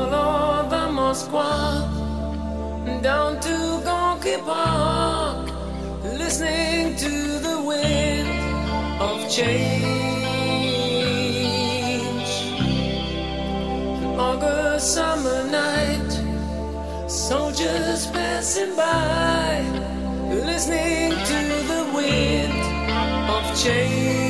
All the Moskwa down to Gonky Park, listening to the wind of change. August summer night, soldiers passing by, listening to the wind of change.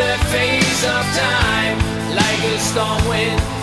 that phase of time like a storm wind.